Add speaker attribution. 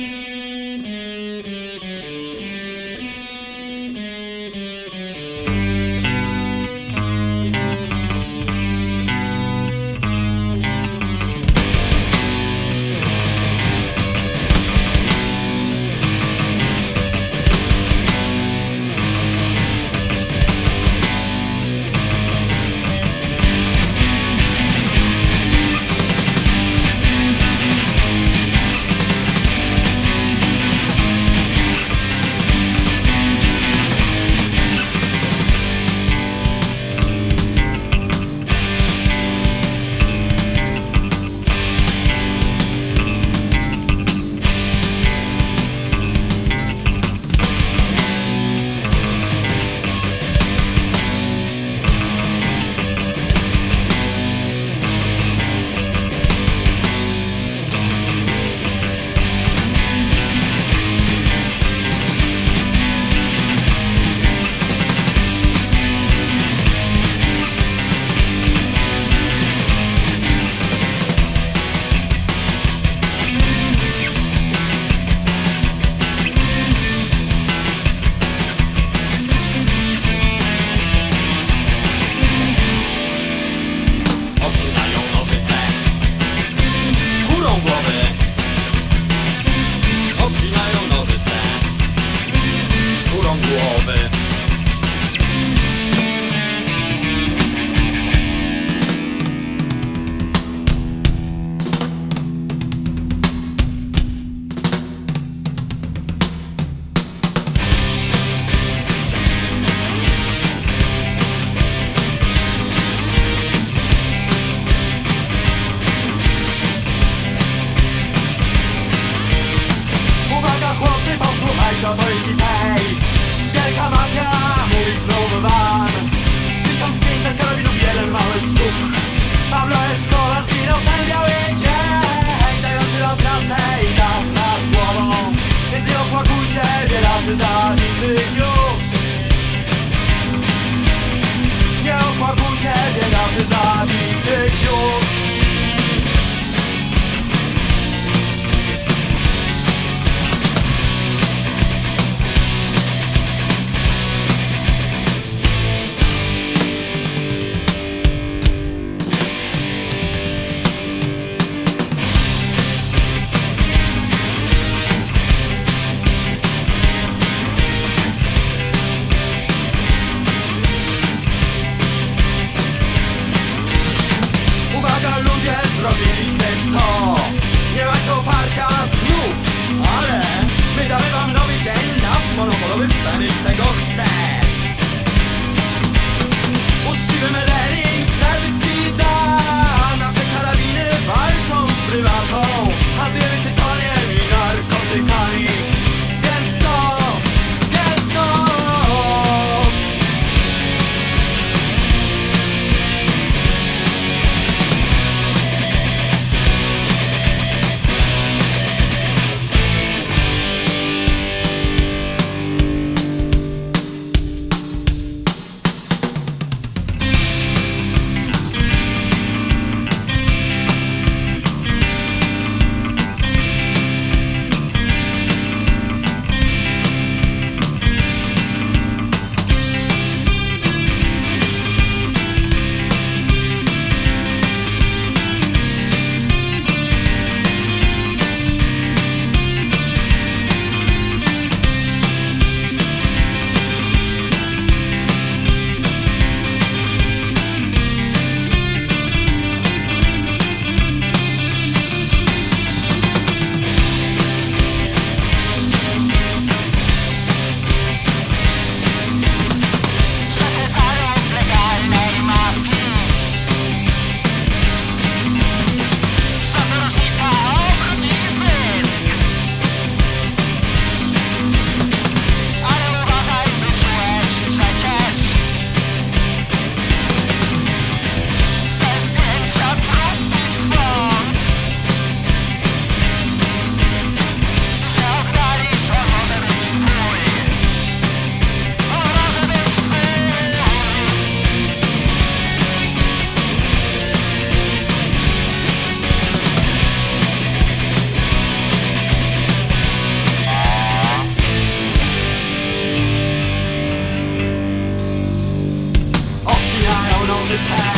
Speaker 1: Obcinają i need you it's time.